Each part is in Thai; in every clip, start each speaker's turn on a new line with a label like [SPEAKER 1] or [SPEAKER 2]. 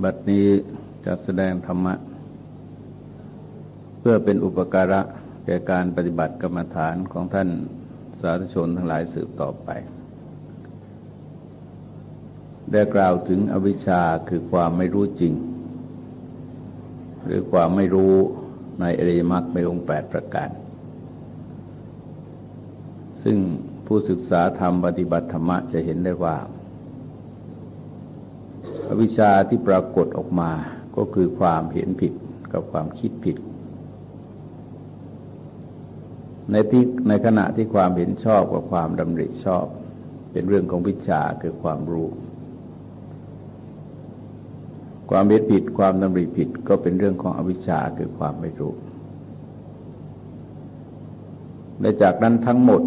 [SPEAKER 1] บัดนี้จะแสดงธรรมะ เพื่อเป็นอุปการะแก่การปฏิบัติกรรมฐานของท่านสาธุชนทั้งหลายสืบต่อไป ได้กล่าวถึงอวิชชาคือความไม่รู้จริง หรือความไม่รู้ในอริยมรรคในองค์แปดประการ ซึ่งผู้ศึกษาธรรมปฏิบัติธรรมะจะเห็นได้ว่า วิชชาที่ปรากฏออกมาก็คือความเห็นผิดกับความคิดผิด ในที่ในขณะที่ความเห็นชอบกับความดำริชอบ เป็นเรื่องของวิชาคือความรู้ ความเห็นผิดความดำริผิดก็เป็นเรื่องของอวิชชาคือความไม่รู้และจากนั้นทั้งหมด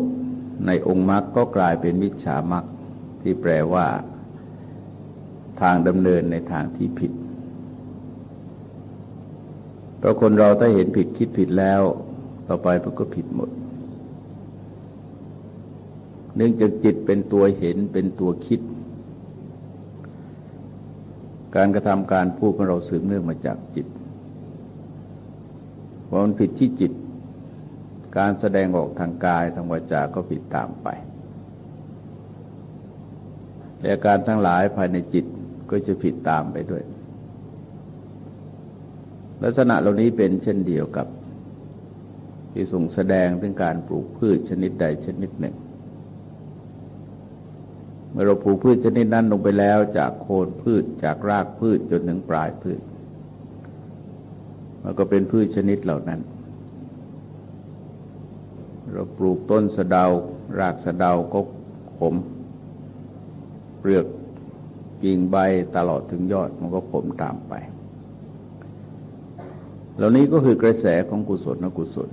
[SPEAKER 1] ในองค์มรรคก็กลายเป็นวิชามรรคที่แปลว่า ทางดำเนินในทางที่ผิด เพราะคนเราถ้าเห็นผิดคิดผิดแล้ว ต่อไปมันก็ผิดหมด เนื่องจากจิตเป็นตัวเห็นเป็นตัวคิด การกระทำการพูดของเราสืบเนื่องมาจากจิตพอมันผิดที่จิต การแสดงออกทางกายทางวาจาก็ผิดตามไปและการทั้งหลายภายในจิต ก็จะผิดตามไปด้วย ลักษณะเหล่านี้เป็นเช่นเดียวกับ ที่ส่งแสดงถึงการปลูกพืชชนิดใดชนิดหนึ่ง เมื่อเราปลูกพืชชนิดนั้นลงไปแล้วจากโคนพืชจากรากพืชจนถึงปลายพืช มันก็เป็นพืชชนิดเหล่านั้น เราปลูกต้นสะเดารากสะเดาก็ขมเปลือก กิ่งใบตลอดถึงยอดมันก็ขมตามไป เหล่านี้ก็คือกระแสของกุศลนกุศล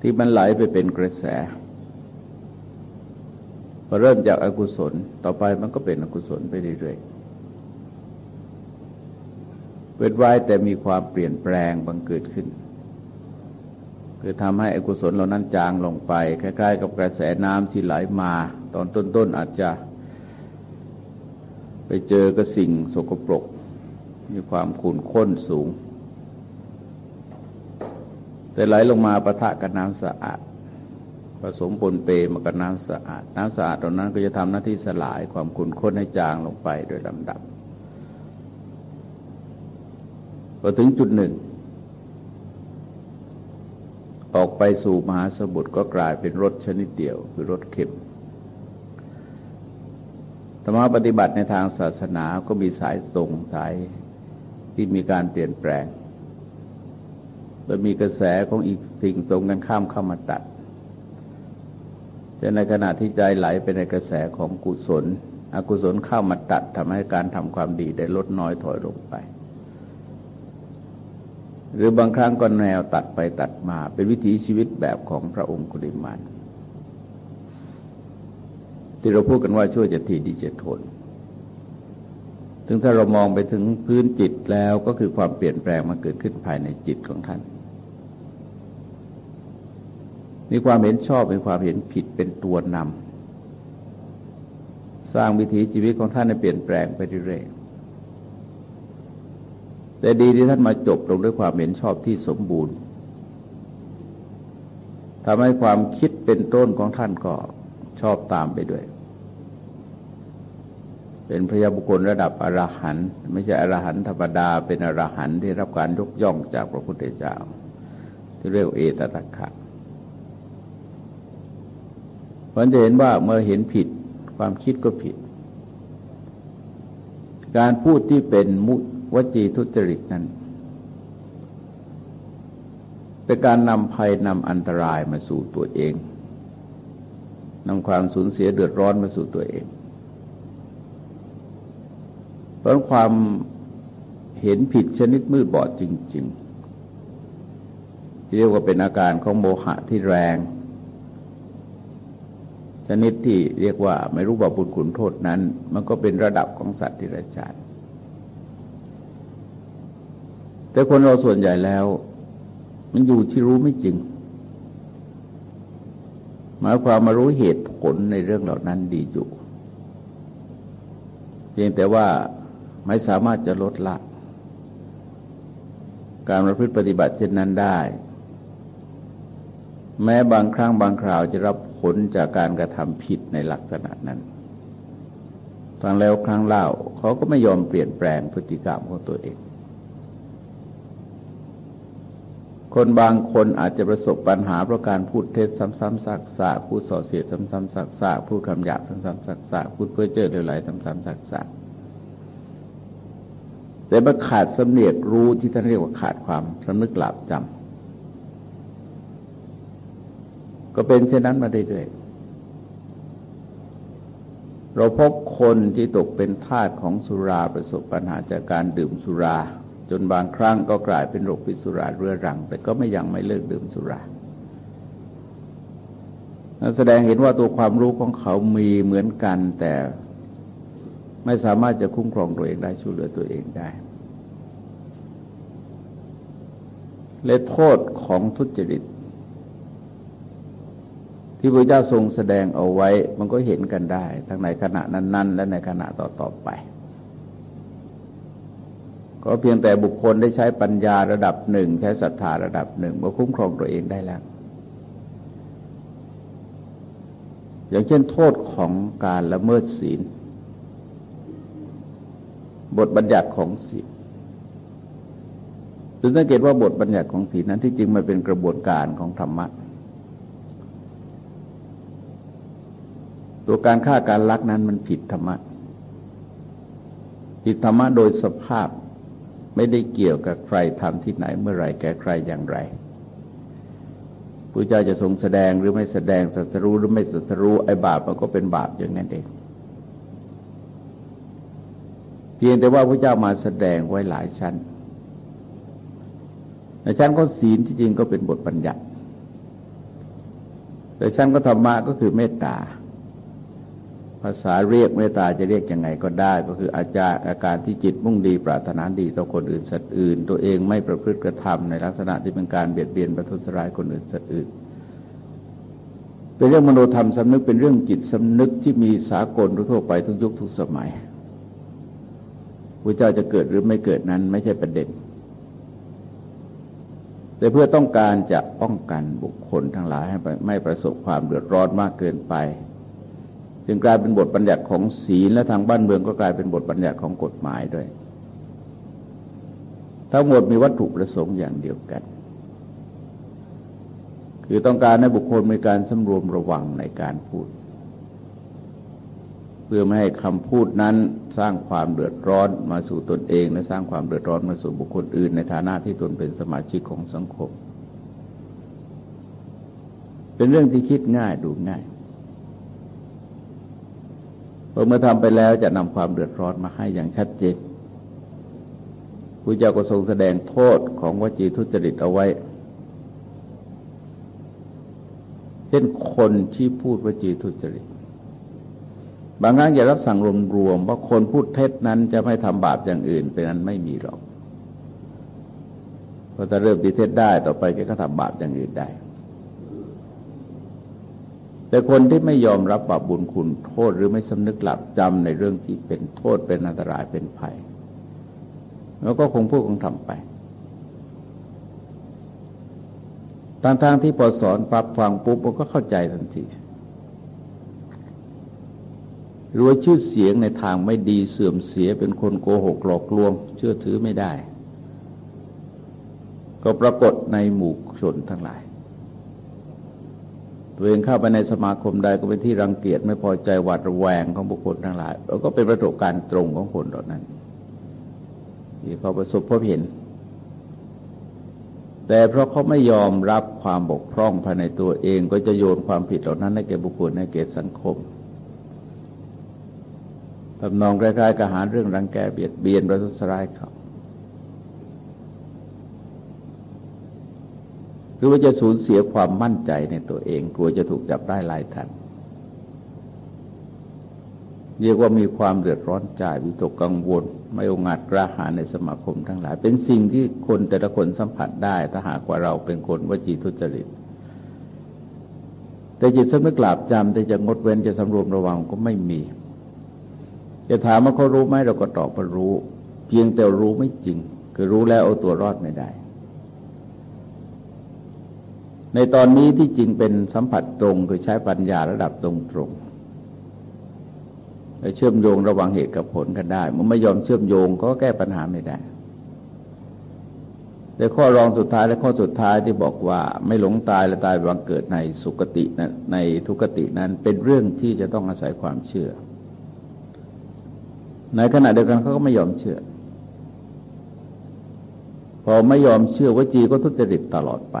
[SPEAKER 1] ที่มันไหลไปเป็นกระแสพอเริ่มจากอากุศลต่อไปมันก็เป็นอกุศลไปเรื่อยๆเป็นไว้แต่มีความเปลี่ยนแปลงบังเกิดขึ้นคือทำให้อกุศลเหล่านั้นจางลงไป คล้ายๆ กับกระแสน้ำที่ไหลมา ตอนต้นๆอาจจะ ไปเจอกับสิ่งสกปรก มีความขุ่นข้นสูง แต่ไหลลงมาประทะกับน้ำสะอาด ผสมปนเปมากับน้ำสะอาด น้ำสะอาดตรงนั้นก็จะทำหน้าที่สลายความขุ่นข้นให้จางลงไปโดยลำดับพอถึงจุดหนึ่ง ออกไปสู่มหาสมุทรก็กลายเป็นรสชนิดเดียว คือรสเค็ม รรมะปฏิบัติในทางศาสนาก็มีสายส่งสายที่มีการเปลี่ยนแปลงโดยมีกระแสของอีกสิ่งตรงกันข้ามเข้ามาตัดจะในขณะที่ใจไหลไปในกระแสของกุศล อกุศลเข้ามาตัดทำให้การทำความดีได้ลดน้อยถอยลงไป หรือบางครั้งก็แนวตัดไปตัดมาเป็นวิถีชีวิตแบบของพระองค์กุลิมาน ที่เราพูดกันว่าช่วยจะทีดีจะทน ถึงถ้าเรามองไปถึงพื้นจิตแล้วก็คือความเปลี่ยนแปลงมาเกิดขึ้นภายในจิตของท่าน มีความเห็นชอบมีความเห็นผิดเป็นตัวนำสร้างวิถีชีวิตของท่านให้เปลี่ยนแปลงไปเรื่อยๆแต่ดีที่ท่านมาจบลงด้วยความเห็นชอบที่สมบูรณ์ทำให้ความคิดเป็นต้นของท่านก็ ชอบตามไปด้วย เป็นพระยาบุคคลระดับอรหันต์ไม่ใช่อรหันต์ธรรมดา เป็นอรหันต์ที่รับการยกย่องจากพระพุทธเจ้า ที่เรียกเอตตะคะมันจะเห็นว่าเมื่อเห็นผิดความคิดก็ผิด การพูดที่เป็นมุวจีทุจริตนั้นเป็นการนำภัยนำอันตรายมาสู่ตัวเอง นำความสูญเสียเดือดร้อนมาสู่ตัวเองเพราะความเห็นผิดชนิดมืดบอดจริงๆที่เรียกว่าเป็นอาการของโมหะที่แรง ชนิดที่เรียกว่าไม่รู้บาบุญขุนโทษนั้น มันก็เป็นระดับของสัตว์ที่ระจานแต่คนเราส่วนใหญ่แล้ว มันอยู่ที่รู้ไม่จริง หมายความมารู้เหตุผลในเรื่องเหล่านั้นดีอยู่ เพียงแต่ว่าไม่สามารถจะลดละ การประพฤติปฏิบัติเช่นนั้นได้ แม้บางครั้งบางคราวจะรับผลจากการกระทำผิดในลักษณะนั้นครั้งแล้วครั้งเล่าเขาก็ไม่ยอมเปลี่ยนแปลงพฤติกรรมของตัวเอง คนบางคนอาจจะประสบปัญหาเพราะการพูดเท็จซ้ำๆซักๆพูดส่อเสียดซ้ำๆซักๆพูดคำหยาบซ้ำๆซักๆพูดเพื่อเจอเรื่อไหลซ้ำๆซักๆแต่มันขาดสำเนียกรู้ที่ท่านเรียกว่าขาดความสำนึกหลับจำก็เป็นเช่นนั้นมาเรื่อยๆเราพบคนที่ตกเป็นทาสของสุราประสบปัญหาจากการดื่มสุรา จนบางครั้งก็กลายเป็นโรคพิษสุราเรื้อรัง แต่ก็ไม่ยังไม่เลิกดื่มสุราแสดงเห็นว่าตัวความรู้ของเขามีเหมือนกัน แต่ไม่สามารถจะคุ้มครองตัวเองได้ช่วยเหลือตัวเองได้และโทษของทุจริต ที่พระเจ้าทรงแสดงเอาไว้มันก็เห็นกันได้ ทั้งในขณะนั้น ๆ และในขณะต่อ ๆ ไป ก็เพียงแต่บุคคลได้ใช้ปัญญาระดับหนึ่ง ใช้ศรัทธาระดับหนึ่งมาคุ้มครองตัวเองได้แล้ว อย่างเช่นโทษของการละเมิดศีล บทบัญญัติของศีลถึงสังเกตว่าบทบัญญัติของศีลนั้นที่จริงมันเป็นกระบวนการของธรรมะตัวการฆ่าการลักนั้นมันผิดธรรมะผิดธรรมะโดยสภาพ ไม่ได้เกี่ยวกับใครทำที่ไหนเมื่อไรแก่ใครอย่างไรพระเจ้าจะทรงแสดงหรือไม่แสดงสัตรู้หรือไม่สัตรู้ไอ้บาปมันก็เป็นบาปอย่างนั้นเองเพียงแต่ว่าพระเจ้ามาแสดงไว้หลายชั้นในชั้นก็ศีลที่จริงก็เป็นบทบัญญัติแต่ชั้นก็ธรรมะก็คือเมตตา ภาษาเรียกเมตตาจะเรียกยังไงก็ได้ก็คืออาจารย์อาการที่จิตมุ่งดี ปรารถนาดีต่อคนอื่นสัตว์อื่น ตัวเองไม่ประพฤติกระทำในลักษณะที่เป็นการเบียดเบียนประทุษร้ายคนอื่นสัตว์อื่นเป็นเรื่องมโนธรรมสำนึกเป็นเรื่องจิตสำนึกที่มีสากลทั่วไปทุกยุคทุกสมัยพระเจ้าจะเกิดหรือไม่เกิดนั้นไม่ใช่ประเด็น แต่เพื่อต้องการจะป้องกันบุคคลทั้งหลายให้ไม่ประสบความเดือดร้อนมากเกินไป จึงกลายเป็นบทบัญญัติของศีลและทางบ้านเมืองก็กลายเป็นบทบัญญัติของกฎหมายด้วย ทั้งหมดมีวัตถุประสงค์อย่างเดียวกัน คือต้องการให้บุคคลมีการสำรวมระวังในการพูด เพื่อไม่ให้คำพูดนั้นสร้างความเดือดร้อนมาสู่ตนเอง และสร้างความเดือดร้อนมาสู่บุคคลอื่น ในฐานะที่ตนเป็นสมาชิกของสังคม เป็นเรื่องที่คิดง่ายดูง่าย พอเมื่อทำไปแล้วจะนำความเดือดร้อนมาให้อย่างชัดเจนพระเจ้าก็ทรงแสดงโทษของวจีทุจริตเอาไว้ เช่นคนที่พูดวจีทุจริต บางครั้งอย่ารับสั่งรวมๆว่าคนพูดเท็จนั้นจะไม่ทำบาปอย่างอื่นเป็นนั้นไม่มีหรอกพอถ้าเริ่มดีเท็จได้ต่อไปก็ทำบาปอย่างอื่นได้ แต่คนที่ไม่ยอมรับบาปบุญคุณโทษหรือไม่สำนึกหลับจำในเรื่องที่เป็นโทษเป็นอันตรายเป็นภัย แล้วก็คงพูดคงทำไปทางทางที่พอสอนปรับฟังปุ๊บก็เข้าใจทันทีรว่าชื่อเสียงในทางไม่ดีเสื่อมเสียเป็นคนโกหกหลอกลวง เชื่อถือไม่ได้ ก็ปรากฏในหมู่ชนทั้งหลาย ตัวเองเข้าไปในสมาคมใดก็เป็นที่รังเกียจไม่พอใจหวาดระแวงของบุคคลทั้งหลายแล้วก็เป็นประสบการณ์ตรงของคนเหล่านั้นที่เขาประสบพบเห็น แต่เพราะเขาไม่ยอมรับความบกพร่องภายในตัวเองก็จะโยนความผิดเหล่านั้นให้แก่บุคคลให้แก่สังคมทำนองคล้ายๆกับหาเรื่องรังแกเบียดเบียนประทุษร้ายเขา หรือว่าจะสูญเสียความมั่นใจในตัวเอง กลัวจะถูกจับได้ลายทัน เรียกว่ามีความเดือดร้อนใจวิตกกังวล ไม่องอาจกระหายในสมาคมทั้งหลาย เป็นสิ่งที่คนแต่ละคนสัมผัสได้ถ้าหากว่าเราเป็นคนวจีทุจริตแต่จิตสำนึกหลาบจำแต่จะงดเว้นจะสำรวมระวังก็ไม่มี จะถามว่าเขารู้ไหมเราก็ตอบว่ารู้ เพียงแต่รู้ไม่จริง คือรู้แล้วเอาตัวรอดไม่ได้ ในตอนนี้ที่จริงเป็นสัมผัสตรงคือใช้ปัญญาระดับตรงตรงเชื่อมโยงระหว่างเหตุกับผลกันได้มันไม่ยอมเชื่อมโยงก็แก้ปัญหาไม่ได้แต่ข้อรองสุดท้ายและข้อสุดท้ายที่บอกว่าไม่หลงตายและตายบังเกิดในสุคตินในทุกตินั้นเป็นเรื่องที่จะต้องอาศัยความเชื่อ ในขณะเดียวกันเขาก็ไม่ยอมเชื่อ พอไม่ยอมเชื่อว่าจีก็ทุจริตตลอดไป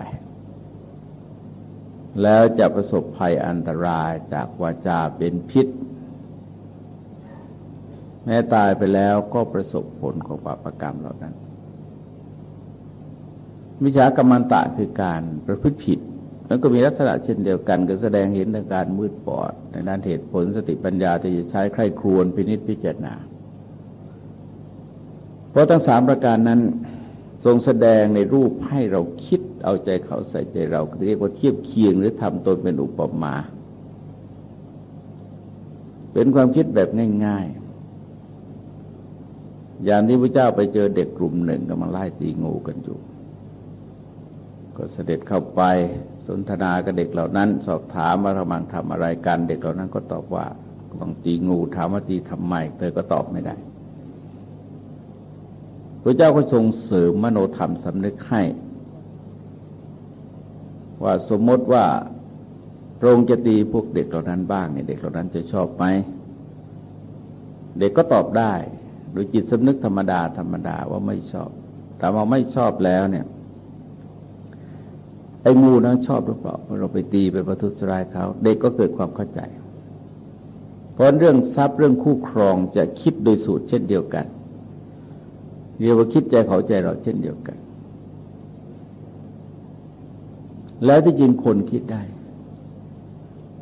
[SPEAKER 1] แล้วจะประสบภัยอันตรายจากวาจาเป็นพิษ แม้ตายไปแล้วก็ประสบผลของบาปกรรมเหล่านั้นวิชากรรมันตะคือการประพฤติผิดแล้วก็มีลักษณะเช่นเดียวกัน ก็แสดงเห็นในการมืดปอด ในด้านเหตุผลสติปัญญาที่จะใช้ใคร่ครวญพินิจพิจารณา เพราะทั้งสามประการนั้นทรงแสดงในรูปให้เราคิด เอาใจเขาใส่ใจเราเรียกว่าเทียบเคียงหรือทำตนเป็นอุปมา เป็นความคิดแบบง่าย ๆ อย่างที่พระเจ้าไปเจอเด็กกลุ่มหนึ่งกำลังไล่ตีงูกันอยู่ ก็เสด็จเข้าไปสนทนากับเด็กเหล่านั้น สอบถามว่ากำลังทำอะไรกันเด็กเหล่านั้นก็ตอบว่ากำลังตีงูถามว่าตีทำไมเธอก็ตอบไม่ได้พระเจ้าก็ทรงเสริมมโนธรรมสำนึกให้ ว่าสมมติว่าพระองค์จะตีพวกเด็กเหล่านั้นบ้างเนี่ยเด็กเหล่านั้นจะชอบไหมเด็กก็ตอบได้โดยจิตสำนึกธรรมดาธรรมดาว่าไม่ชอบแต่ว่าไม่ชอบแล้วเนี่ยไอ้งูนั้นชอบหรือเปล่าเราไปตีไปประทุษร้ายเขา เด็กก็เกิดความเข้าใจ เพราะเรื่องทรัพย์เรื่องคู่ครองจะคิดโดยสูตรเช่นเดียวกัน เรียกว่าคิดใจเขาใจเราเช่นเดียวกัน แล้วที่จริงคนคิดได้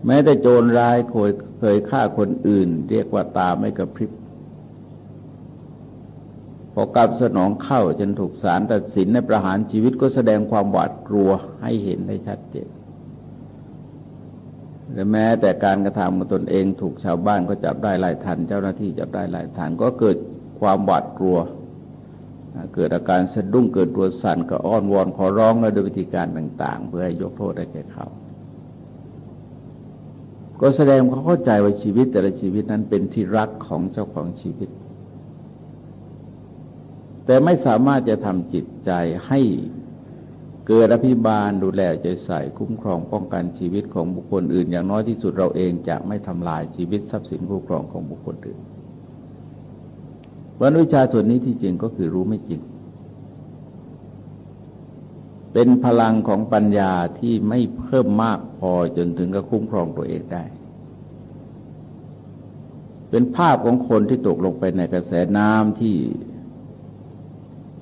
[SPEAKER 1] แม้แต่โจรร้ายเคยเคยฆ่าคนอื่น เรียกว่าตาไม่กระพริบพอกรรมสนองเข้าจนถูกศาลตัดสินในประหารชีวิตก็แสดงความหวาดกลัวให้เห็นได้ชัดเจนและแม้แต่การกระทำของตนเองถูกชาวบ้านก็จับได้ไล่ทัน เจ้าหน้าที่จับได้ไล่ทันก็เกิดความหวาดกลัว เกิดอาการสะดุ้งเกิดตัวสั่นก็อ้อนวอนขอร้องและด้วยวิธีการต่าง ๆ เพื่อให้ยกโทษได้แก่เขา ก็แสดงเขาเข้าใจว่าชีวิตแต่ละชีวิตนั้นเป็นที่รักของเจ้าของชีวิต แต่ไม่สามารถจะทำจิตใจให้เกิดอภิบาลดูแลใจใส่คุ้มครองป้องกันชีวิตของบุคคลอื่น อย่างน้อยที่สุดเราเองจะไม่ทำลายชีวิตทรัพย์สินคู่ครองของบุคคลอื่น วันวิชาส่วนนี้ที่จริงก็คือรู้ไม่จริง เป็นพลังของปัญญาที่ไม่เพิ่มมากพอจนถึงกับคุ้มครองตัวเองได้ เป็นภาพของคนที่ตกลงไปในกระแสน้ำที่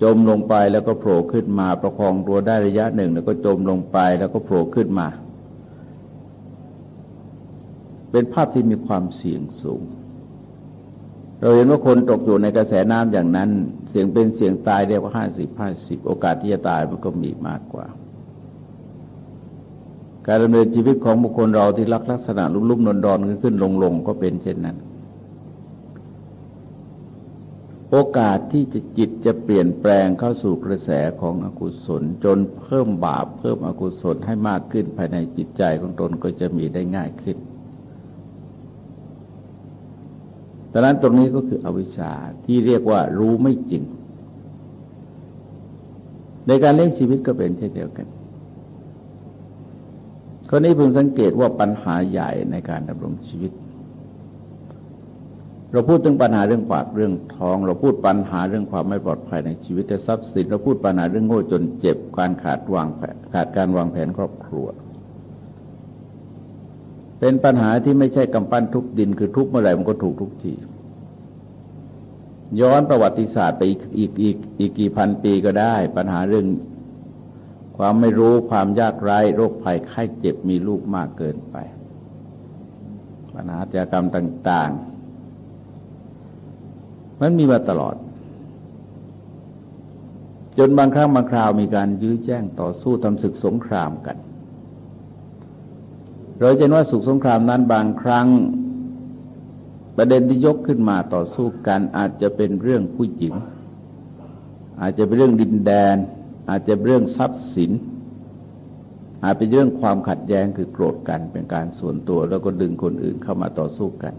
[SPEAKER 1] จมลงไปแล้วก็โผล่ขึ้นมาประคองตัวได้ระยะหนึ่ง แล้วก็จมลงไปแล้วก็โผล่ขึ้นมา เป็นภาพที่มีความเสี่ยงสูง เราเห็นว่าคนตกอยู่ในกระแสน้ำอย่างนั้น เสียงเป็นเสียงตายเรียกว่าห้าสิบห้าสิบโอกาสที่จะตายมันก็มีมากกว่า การดำเนินชีวิตของบุคคลเราที่ลักลักษณะลุ่มๆนอนๆขึ้นลงๆก็เป็นเช่นนั้น โอกาสที่จะจิตจะเปลี่ยนแปลงเข้าสู่กระแสของอกุศล จนเพิ่มบาปเพิ่มอกุศลให้มากขึ้นภายในจิตใจของตนก็จะมีได้ง่ายขึ้น ดังนั้นตรงนี้ก็คืออวิชชาที่เรียกว่ารู้ไม่จริง ในการเลี้ยงชีวิตก็เป็นเช่นเดียวกันคนนี้เพิ่งสังเกตว่าปัญหาใหญ่ในการดำรงชีวิต เราพูดถึงปัญหาเรื่องปากเรื่องท้อง เราพูดปัญหาเรื่องความไม่ปลอดภัยในชีวิตและทรัพย์สิน เราพูดปัญหาเรื่องโง่จนเจ็บ การขาดวางขาดการวางแผนครอบครัว เป็นปัญหาที่ไม่ใช่กำปั้นทุกดิน คือทุกเมื่อไหร่มันก็ถูกทุกทีย้อนประวัติศาสตร์ไปอีกอีกอีกอีกกี่พันปีก็ได้ ปัญหาเรื่องความไม่รู้ความยากไร้โรคภัยไข้เจ็บมีลูกมากเกินไป ปัญหาอาชญากรรมต่าง ๆ มันมีมาตลอด จนบางครั้งบางคราวมีการยื้อแจ้งต่อสู้ทำศึกสงครามกัน เราจะนว่าสุขสงครามนั้นบางครั้ง ประเด็นที่ยกขึ้นมาต่อสู้กันอาจจะเป็นเรื่องผู้หญิง อาจจะเป็นเรื่องดินแดน อาจจะเป็นเรื่องทรัพย์สิน อาจเป็นเรื่องความขัดแย้งคือโกรธกันเป็นการส่วนตัวแล้วก็ดึงคนอื่นเข้ามาต่อสู้กัน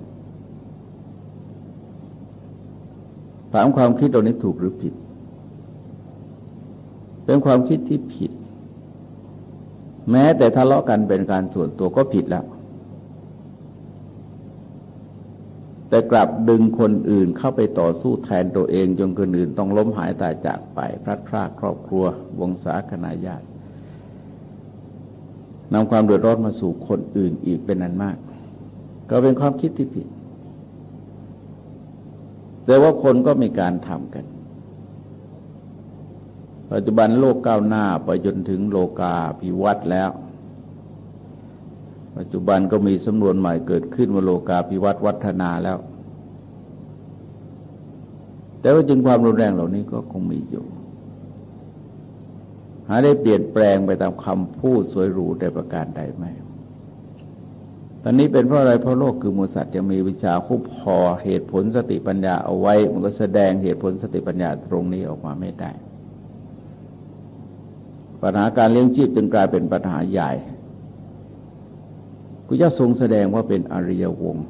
[SPEAKER 1] ถามความคิดตรงนี้ถูกหรือผิด เป็นความคิดที่ผิด แม้แต่ทะเลาะกันเป็นการส่วนตัวก็ผิดแล้ว แต่กลับดึงคนอื่นเข้าไปต่อสู้แทนตัวเองจนคนอื่นต้องล้มหายตายจากไป พลัดพรากครอบครัว วงศาคณาญาตินำความเดือดร้อนมาสู่คนอื่นอีกเป็นนั้นมาก ก็เป็นความคิดที่ผิด แต่ว่าคนก็มีการทำกัน ปัจจุบันโลกก้าวหน้าไปจนถึงโลกาภิวัตแล้ว ปัจจุบันก็มีสำนวนใหม่เกิดขึ้นว่าโลกาภิวัตวัฒนาแล้ว แต่ว่าจึงความรุนแรงเหล่านี้ก็คงมีอยู่ หาได้เปลี่ยนแปลงไปตามคำพูดสวยหรูแต่ประการใดไหมตอนนี้เป็นเพราะอะไรเพราะโลกคือมูสัตว์จะมีวิชาคุบพอเหตุผลสติปัญญาเอาไว้ มันก็แสดงเหตุผลสติปัญญาตรงนี้ออกมาไม่ได้ ปัญหาการเลี้ยงชีพจึงกลายเป็นปัญหาใหญ่พระเจ้าทรงแสดงว่าเป็นอริยวงศ์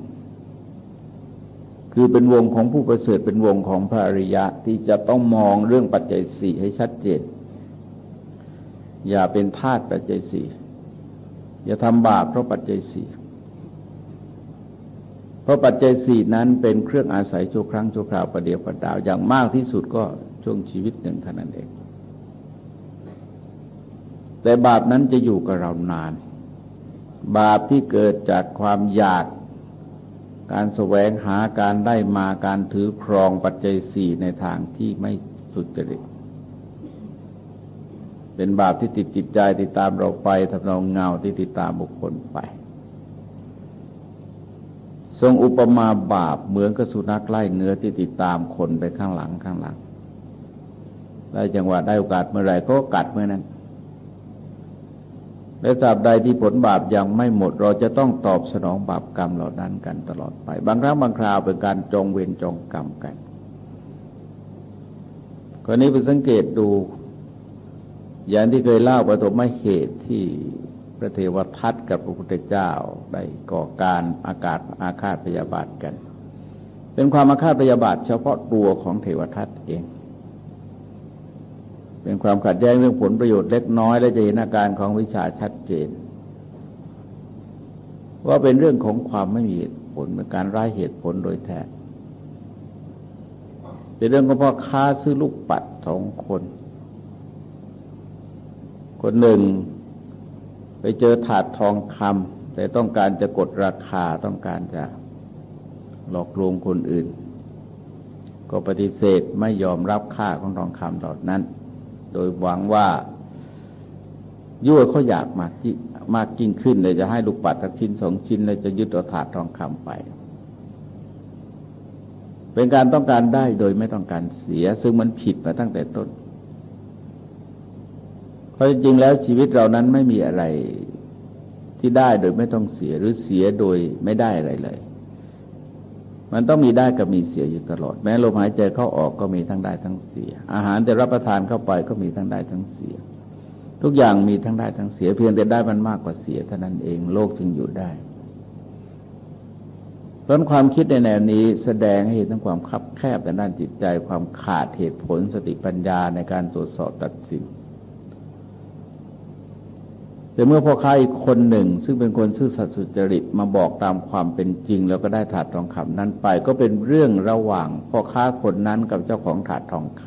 [SPEAKER 1] คือเป็นวงของผู้ประเสริฐเป็นวงของพระอริยะที่จะต้องมองเรื่องปัจจัยสี่ให้ชัดเจน อย่าเป็นทาตปัจจัยสี่อย่าทำบาปเพราะปัจจัยสี่เพราะปัจจัยสี่นั้นเป็นเครื่องอาศัยชั่วครั้งชั่วคราวประเดียวประดาวอย่างมากที่สุดก็ช่วงชีวิตหนึ่งเท่านั้นเอง แต่บาปนั้นจะอยู่กับเรานาน บาปที่เกิดจากความอยาก การแสวงหาการได้มาการถือครองปัจจัยสี่ในทางที่ไม่สุจริตเป็นบาปที่ติดจิตใจติดตามเราไปทำนองเงาที่ติดตามบุคคลไป ทรงอุปมาบาปเหมือนกับสุนัขไล่เนื้อที่ติดตามคนไปข้างหลังข้างหลังได้จังหวะได้โอกาสเมื่อไรก็กัดเมื่อนั้น และตราบใดที่ผลบาปยังไม่หมด เราจะต้องตอบสนองบาปกรรมเหล่านั้นกันตลอดไป บางครั้งบางคราวเป็นการจองเวรจองกรรมกันกรณีไปสังเกตดู อย่างที่เคยเล่าปฐมเหตุที่พระเทวทัตกับพระพุทธเจ้าได้ก่อการอากาศอาฆาตพยาบาทกัน เป็นความอาฆาตพยาบาทเฉพาะตัวของเทวทัตเอง เป็นความขัดแย้งเรื่องผลประโยชน์เล็กน้อย และจะเห็นอาการของวิชาชัดเจน ว่าเป็นเรื่องของความไม่มีเหตุผลเป็นการร้ายเหตุผลโดยแท้เป็นเรื่องของพ่อค้าซื้อลูกปัดสองคน คนหนึ่ง ไปเจอถาดทองคำแต่ต้องการจะกดราคาต้องการจะหลอกลวงคนอื่น ก็ปฏิเสธไม่ยอมรับค่าของทองคำเหล่านั้น โดยหวังว่ายั่วเขาอยากมากมากยิ่งขึ้นเลยจะให้ลูกปัดสักชิ้นสองชิ้นเลยจะยึดเอาถาดทองคำไป เป็นการต้องการได้โดยไม่ต้องการเสีย ซึ่งมันผิดมาตั้งแต่ต้น เพราะจริงแล้วชีวิตเรานั้นไม่มีอะไรที่ได้โดยไม่ต้องเสียหรือเสียโดยไม่ได้อะไรเลย มันต้องมีได้กับมีเสียอยู่ตลอด แม้ลมหายใจเข้าออกก็มีทั้งได้ทั้งเสีย อาหารแต่รับประทานเข้าไปก็มีทั้งได้ทั้งเสีย ทุกอย่างมีทั้งได้ทั้งเสีย เพียงแต่ได้มันมากกว่าเสียเท่านั้นเองโลกจึงอยู่ได้เพราะความคิดในแนวนี้แสดงให้เห็นทั้งความคับแคบในด้านจิตใจ ความขาดเหตุผลสติปัญญาในการตรวจสอบตัดสิน แต่เมื่อพ่อค้าอีกคนหนึ่ง ซึ่งเป็นคนซื่อสัตย์สุจริตมาบอกตามความเป็นจริง แล้วก็ได้ถาดทองคำนั้นไป ก็เป็นเรื่องระหว่างพ่อค้าคนนั้นกับเจ้าของถาดทองค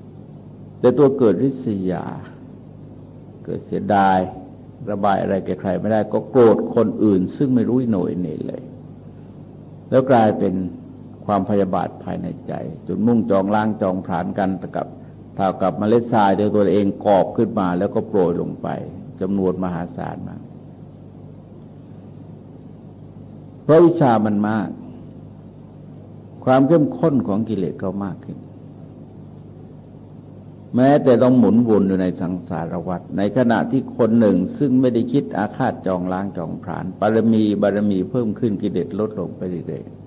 [SPEAKER 1] ำแต่ตัวเกิดริษยา เกิดเสียดาย ระบายอะไรแก่ใครไม่ได้ ก็โกรธคนอื่น ซึ่งไม่รู้หน่วยเนเลย แล้วกลายเป็นความพยาบาทภายในใจจนมุ่งจองล้างจองผานกันกับเท่ากับเมล็ดทรายเดียวตัวเองกอบขึ้นมาแล้วก็โปรยลงไป จำนวนมหาศาลมาก เพราะวิชามันมาก ความเข้มข้นของกิเลสก็มากขึ้น แม้แต่ต้องหมุนวนอยู่ในสังสารวัฏในขณะที่คนหนึ่งซึ่งไม่ได้คิดอาฆาตจองล้างจองผานบารมีบารมีเพิ่มขึ้นกิเลสลดลงไปเรื่อยๆ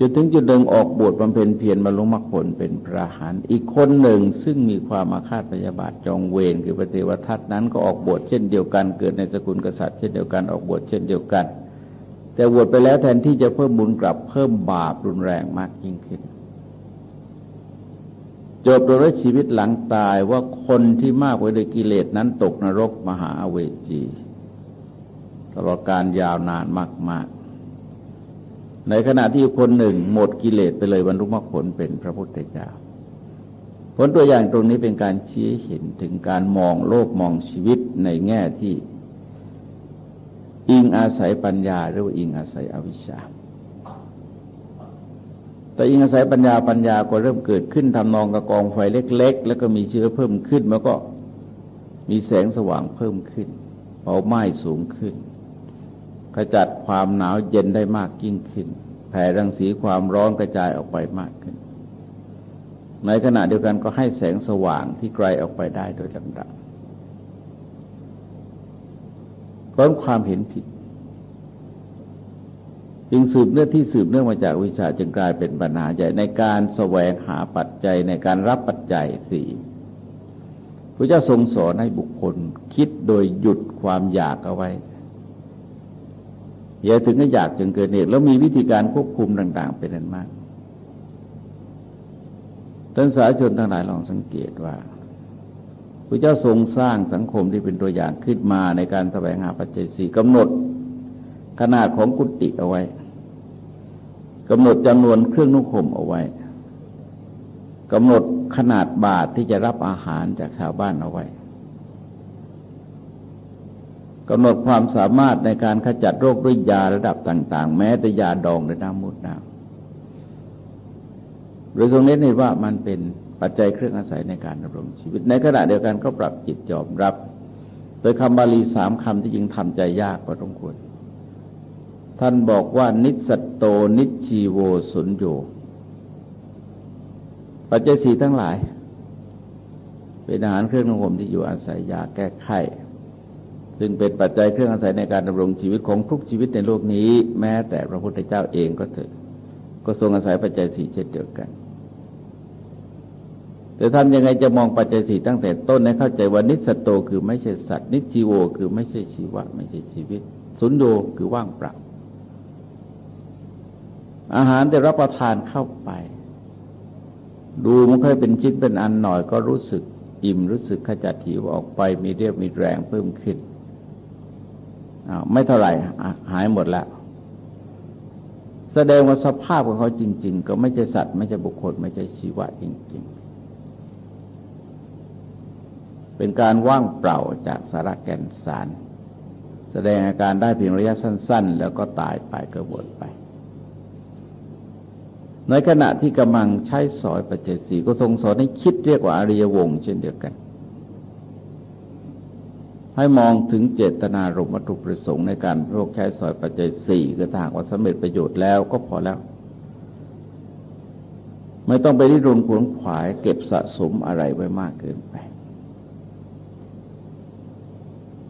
[SPEAKER 1] จนถึงจุดหนึ่งออกบวชบำเพ็ญเพียรบรรลุมรรคผลเป็นพระหันอีกคนหนึ่งซึ่งมีความอาฆาตพยาบาทจองเวรคือพระเทวทัตนั้นก็ออกบวชเช่นเดียวกัน เกิดในสกุลกษัตริย์เช่นเดียวกันออกบวชเช่นเดียวกัน แต่บวชไปแล้วแทนที่จะเพิ่มบุญกลับเพิ่มบาปรุนแรงมากยิ่งขึ้นจบโดยชีวิตหลังตายว่าคนที่มากไปด้วยกิเลสนั้นตกนรกมหาเวจี ตลอดการยาวนานมาก ๆ ในขณะที่คนหนึ่งหมดกิเลสไปเลยบรรลุมรรคผลเป็นพระพุทธเจ้า ผลตัวอย่างตรงนี้เป็นการชี้เห็นถึงการมองโลกมองชีวิตในแง่ที่ อิงอาศัยปัญญาหรือว่าอิงอาศัยอวิชชา แต่อิงอาศัยปัญญาปัญญาก็เริ่มเกิดขึ้นทำนองกระกองไฟเล็ก ๆ แล้วก็มีเชื้อเพิ่มขึ้นมันก็มีแสงสว่างเพิ่มขึ้นเผาไหม้สูงขึ้น ขจัดความหนาวเย็นได้มากยิ่งขึ้น แผ่รังสีความร้อนกระจายออกไปมากขึ้น ในขณะเดียวกันก็ให้แสงสว่างที่ไกลออกไปได้โดยลำดับเพราะความเห็นผิด จึงสืบเนื่องที่สืบเนื่องมาจากวิชาจึงกลายเป็นปัญหาใหญ่ในการแสวงหาปัจจัยในการรับปัจจัยสี่พระเจ้าทรงสอนให้บุคคลคิดโดยหยุดความอยากเอาไว้ อย่าถึงก็อยากจนเกินเหตุแล้วมีวิธีการควบคุมต่าง ๆ เป็นอันมากท่านสาชนทั้งหลายลองสังเกตว่าพระเจ้าทรงสร้างสังคมที่เป็นตัวอย่างขึ้นมาในการแสวงหาปัจจัยสี่กำหนดขนาดของกุฏิเอาไว้กำหนดจำนวนเครื่องนุ่งห่มเอาไว้กำหนดขนาดบาทที่จะรับอาหารจากชาวบ้านเอาไว้ กำหนดความสามารถในการขจัดโรคด้วยยาระดับต่าง ๆ แม้แต่ยาดองในน้ำมุดน้ำหรือทรงเน้นให้ว่ามันเป็นปัจจัยเครื่องอาศัยในการดำรงชีวิต ในขณะเดียวกันก็ปรับจิตยอมรับ โดยคำบาลีสามคำที่ยิงทำใจยากกว่าต้องควร ท่านบอกว่านิสัตโตนิชีโวสุญโย ปัจจัยสีทั้งหลาย เป็นอาหารเครื่องนุ่งห่มที่อยู่อาศัยยาแก้ไข ซึ่งเป็นปัจจัยเครื่องอาศัยในการดำรงชีวิตของทุกชีวิตในโลกนี้ แม้แต่พระพุทธเจ้าเองก็เถอะก็ทรงอาศัยปัจจัยสี่เช่นเดียวกัน แต่ทำยังไงจะมองปัจจัยสี่ตั้งแต่ต้นให้เข้าใจว่านิสโตคือไม่ใช่สัตว์ นิจีโว คือไม่ใช่ชีวะ ไม่ใช่ชีวิต สุญโยคือว่างเปล่า อาหารได้รับประทานเข้าไป ดูมันค่อยเป็นชิ้นเป็นอันหน่อยก็รู้สึกอิ่มรู้สึกขจัดหิวออกไปมีเรียบมีแรงเพิ่มขึ้น ไม่เท่าไหร่หายหมดแล้ว แสดงว่าสภาพของเขาจริง ๆ ก็ไม่ใช่สัตว์ ไม่ใช่บุคคล ไม่ใช่ชีวะจริง ๆ เป็นการว่างเปล่าจากสาระแก่นสาร แสดงอาการได้เพียงระยะสั้น ๆ แล้วก็ตายไปก็บวชไป ในขณะที่กำลังใช้สอยปัจเจศีก็ทรงสอนให้คิดเรียกว่าอริยวงเช่นเดียวกัน ให้มองถึงเจตนารมณ์วัตถุประสงค์ในการโรคใช้สอยปัจจัยสี่ก็ถ้าว่าสำเร็จประโยชน์แล้วก็พอแล้ว ไม่ต้องไปริรุนขวนขวายเก็บสะสมอะไรไว้มากเกินไป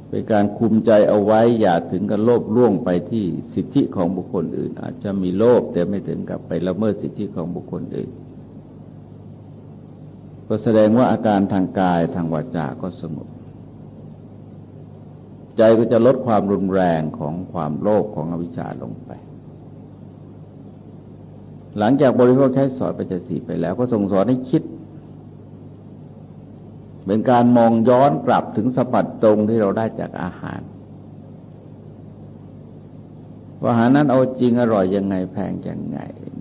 [SPEAKER 1] เป็นการคุมใจเอาไว้อย่าถึงกับโลภล่วงไปที่สิทธิของบุคคลอื่น อาจจะมีโลภแต่ไม่ถึงกับไปละเมิดสิทธิของบุคคลอื่น ก็แสดงว่าอาการทางกายทางวาจาก็สงบ ใจก็จะลดความรุนแรงของความโลภของอวิชชาลงไป หลังจากบริโภคใช้สอนปัจจสีไปแล้ว ก็ส่งสอนให้คิด เป็นการมองย้อนกลับถึงสปัดตรงที่เราได้จากอาหารว่าอาหารนั้นเอาจริงอร่อยยังไงแพงยังไง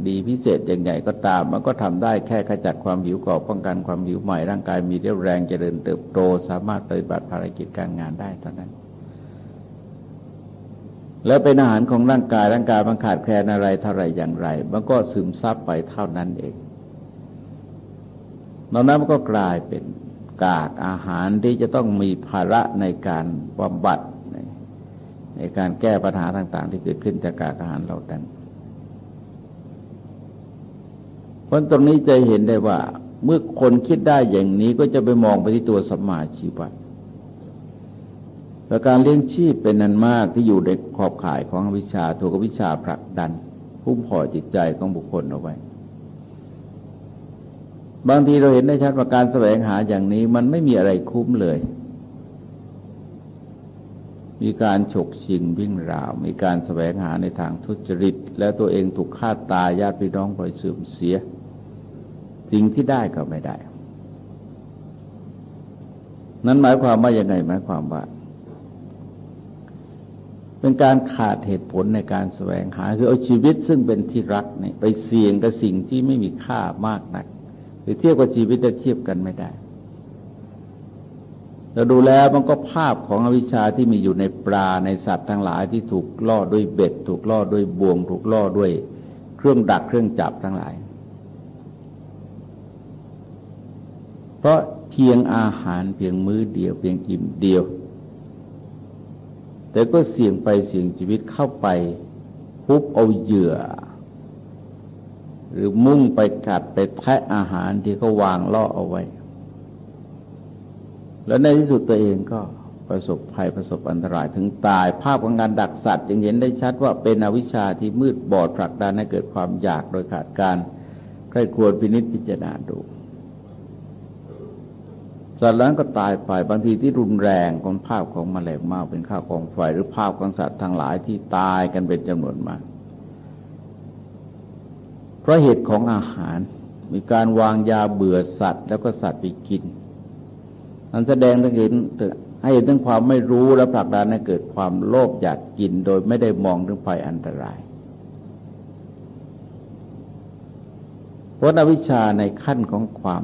[SPEAKER 1] ดีพิเศษยังไงก็ตาม มันก็ทำได้แค่ขจัดความหิวก่อป้องกันความหิวใหม่ร่างกายมีเรี่ยวแรงเจริญเติบโต สามารถปฏิบัติภารกิจการงานได้เท่านั้น แล้วเป็นอาหารของร่างกายร่างกายมันขาดแคลนอะไรเท่าไรอย่างไร มันก็ซึมซับไปเท่านั้นเองนอกนั้นมันก็กลายเป็นกากอาหารที่จะต้องมีภาระในการบำบัดในในการแก้ปัญหาต่าง ๆ ที่เกิดขึ้นจากกากอาหารเราดันเพราะตรงนี้จะเห็นได้ว่า เมื่อคนคิดได้อย่างนี้ก็จะไปมองไปที่ตัวสัมมาชีวะ ประการเลี้ยงชีพเป็นนันมากที่อยู่ในขอบข่ายของวิชาถูกวิชาผลักดันพุ่มพ่อจิตใจของบุคคลเอาไว้ บางทีเราเห็นได้ชัดว่าการแสวงหาอย่างนี้มันไม่มีอะไรคุ้มเลย มีการฉกชิงวิ่งราว มีการแสวงหาในทางทุจริต แล้วตัวเองถูกฆ่าตายญาติพี่น้องปล่อยเสื่อมเสีย สิ่งที่ได้ก็ไม่ได้ นั้นหมายความว่ายังไงหมายความว่า เป็นการขาดเหตุผลในการแสวงหาคือเอาชีวิตซึ่งเป็นที่รักเนี่ยไปเสี่ยงกับสิ่งที่ไม่มีค่ามากนักหรือเทียบกับชีวิตจะเทียบกันไม่ได้เราดูแล้วมันก็ภาพของอวิชชาที่มีอยู่ในปลาในสัตว์ทั้งหลายที่ถูกล่อด้วยเบ็ด ถูกล่อด้วยบ่วง ถูกล่อด้วยเครื่องดักเครื่องจับทั้งหลาย เพราะเพียงอาหารเพียงมื้อเดียว เพียงอิ่มเดียว แต่ก็เสี่ยงไปเสี่ยงชีวิตเข้าไปฮุบเอาเหยื่อ หรือมุ่งไปกัดไปแทะอาหารที่เขาวางล่อเอาไว้ แล้วในที่สุดตัวเองก็ประสบภัยประสบอันตรายถึงตาย ภาพของการดักสัตว์ยังเห็นได้ชัดว่าเป็นอวิชชาที่มืดบอดผลักดันให้เกิดความอยากโดยขาดการใครควรพินิจพิจารณาดู สัตว์นั้นก็ตายไปบางทีที่รุนแรงของภาพของมแมลงเม่าเป็นข้าวของไฟหรือภาพของสัตว์ทั้งหลายที่ตายกันเป็นจำนวนมาก เพราะเหตุของอาหารมีการวางยาเบื่อสัตว์ แล้วก็สัตว์ไปกินนั้นแสดงให้เห็นให้เห็นถึงความไม่รู้และผลักดันให้เกิดความโลภอยากกินโดยไม่ได้มองถึงภัยอันตรายเพราะอวิชชาในขั้นของความ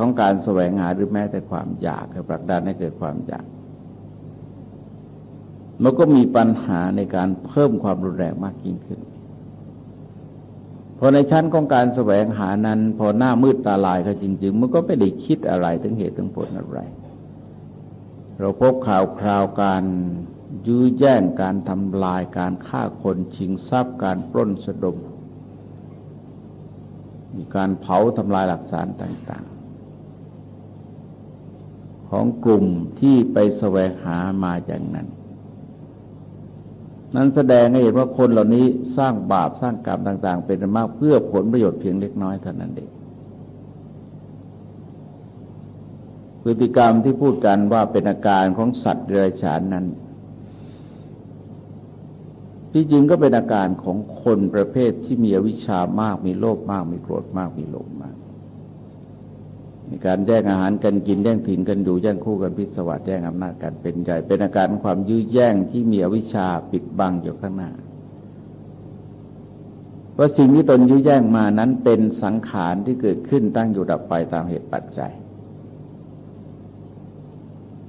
[SPEAKER 1] ของการแสวงหาหรือแม้แต่ความอยากคือผลักดันให้เกิดความอยากมันก็มีปัญหาในการเพิ่มความรุนแรงมากยิ่งขึ้น พอในชั้นของการแสวงหานั้น พอหน้ามืดตาลายเขาจริง ๆ มันก็ไม่ได้คิดอะไรถึงเหตุถึงผลอะไร เราพบข่าวคราวการยื้อแย่งการทำลายการฆ่าคนชิงทรัพย์การปล้นสะดม มีการเผาทำลายหลักฐานต่าง ของกลุ่มที่ไปแสวงหามาอย่างนั้น นั้นแสดงให้เห็นว่าคนเหล่านี้สร้างบาปสร้างกรรมต่าง ๆ เป็นมากเพื่อผลประโยชน์เพียงเล็กน้อยเท่านั้นเองพฤติกรรมที่พูดกันว่าเป็นอาการของสัตว์เดรัจฉานนั้น ที่จริงก็เป็นอาการของคนประเภทที่มีอวิชามากมีโลภมาก มีโกรธมากมีหลงมาก มีการแย่งอาหารกันกินแย่งถิ่นกันอยู่แย่งคู่กันพิศวาสแย่งอำนาจกันเป็นใหญ่เป็นอาการความยื้อแย่งที่มีอวิชชาปิดบังอยู่ข้างหน้าเพราะสิ่งที่ตนยื้อแย่งมานั้นเป็นสังขารที่เกิดขึ้นตั้งอยู่ดับไปตามเหตุปัจจัย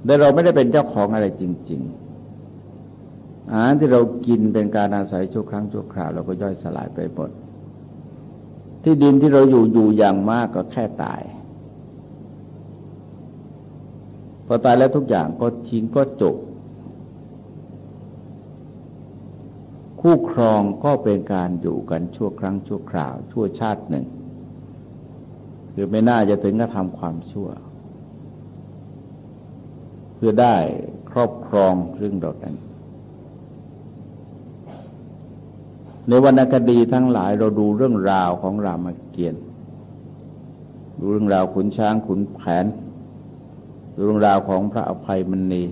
[SPEAKER 1] แต่เราไม่ได้เป็นเจ้าของอะไรจริง ๆ อาหารที่เรากินเป็นการอาศัยชั่วครั้งชั่วคราวเราก็ย่อยสลายไปหมดที่ดินที่เราอยู่อยู่อย่างมากก็แค่ตายพ อตายแล้วทุกอย่างก็ทิ้งก็จบ คู่ครองก็เป็นการอยู่กันชั่วครั้งชั่วคราว ชั่วชาติหนึ่ง คือไม่น่าจะถึงกับทำความชั่ว เพื่อได้ครอบครองเรื่องดอกนั้นในวรรณคดีทั้งหลายเราดูเรื่องราวของรามเกียรติดูเรื่องราวขุนช้างขุนแผน เรื่องราวของพระอภัยมณี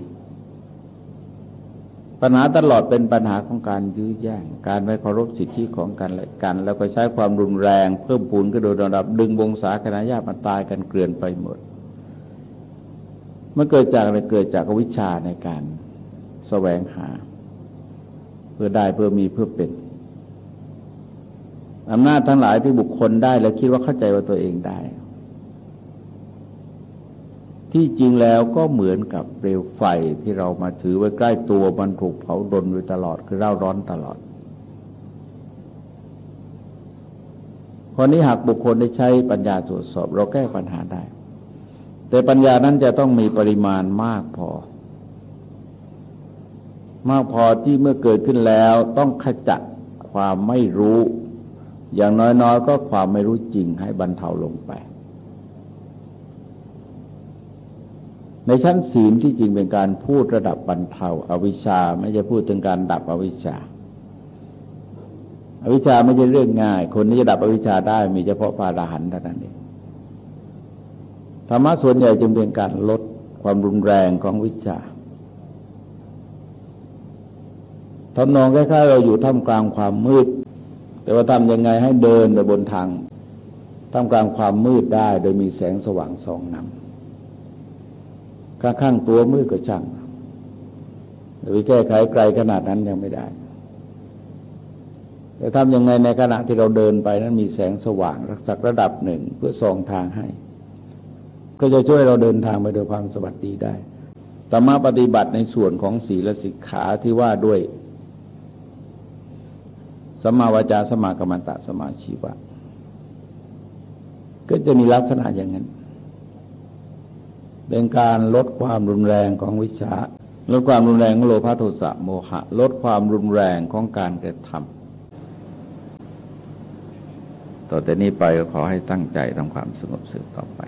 [SPEAKER 1] ปัญหาตลอดเป็นปัญหาของการยื้อแย่ง การไม่เคารพสิทธิของกันและกัน แล้วก็ใช้ความรุนแรงเพิ่มปูนก็โดยระดับดึงวงศาคณะญาติมาตายกันเกลื่อนไปหมด มันเกิดจากอะไรเกิดจากวิชาในการแสวงหา เพื่อได้เพื่อมีเพื่อเป็นอำนาจทั้งหลายที่บุคคลได้ แล้วคิดว่าเข้าใจว่าตัวเองได้ ที่จริงแล้วก็เหมือนกับเปลวไฟที่เรามาถือไว้ใกล้ตัวมันถูกเผาดนอยู่ตลอดคือเร่าร้อนตลอดคนนี้หากบุคคลได้ใช้ปัญญาตรวจสอบ เราแก้ปัญหาได้ แต่ปัญญานั้นจะต้องมีปริมาณมากพอ มากพอที่เมื่อเกิดขึ้นแล้วต้องขจัดความไม่รู้ อย่างน้อยๆ ก็ความไม่รู้จริงให้บรรเทาลงไป ในชั้นศีลที่จริงเป็นการพูดระดับบรรเทาอาวิชชาไม่ใช่พูดถึงการดับอวิชชาอาวิชชาไม่ใช่เรื่องง่าย คนที่จะดับอวิชชาได้มีเฉพาะพระอรหันเท่านั้นเองธรรมะส่วนใหญ่จึงเป็นการลดความรุนแรงของวิชาทำนองคล้ายๆเราอยู่ท่ามกลางความมืด แต่ว่าทำยังไงให้เดินไปบนทางท่ามกลางความมืดได้โดยมีแสงสว่างส่องนำ ข้างๆตัวมืดก็ช่างหรือแก้ไขไกลขนาดนั้นยังไม่ได้ แต่ทำยังไงในขณะที่เราเดินไปนั้นมีแสงสว่างสักระดับหนึ่งเพื่อส่องทางให้ ก็จะช่วยเราเดินทางไปโดยความสวัสดีได้ธรรมะปฏิบัติในส่วนของศีลสิกขาที่ว่าด้วยสมาวจาสมากรรมตะสมาชีวะ ก็จะมีลักษณะอย่างนั้น เป็นการลดความรุนแรงของวิชา ลดความรุนแรงของโลภะโทสะโมหะ ลดความรุนแรงของการกระทำต่อแต่นี้ไปก็ขอให้ตั้งใจทำความสงบสืบต่อไป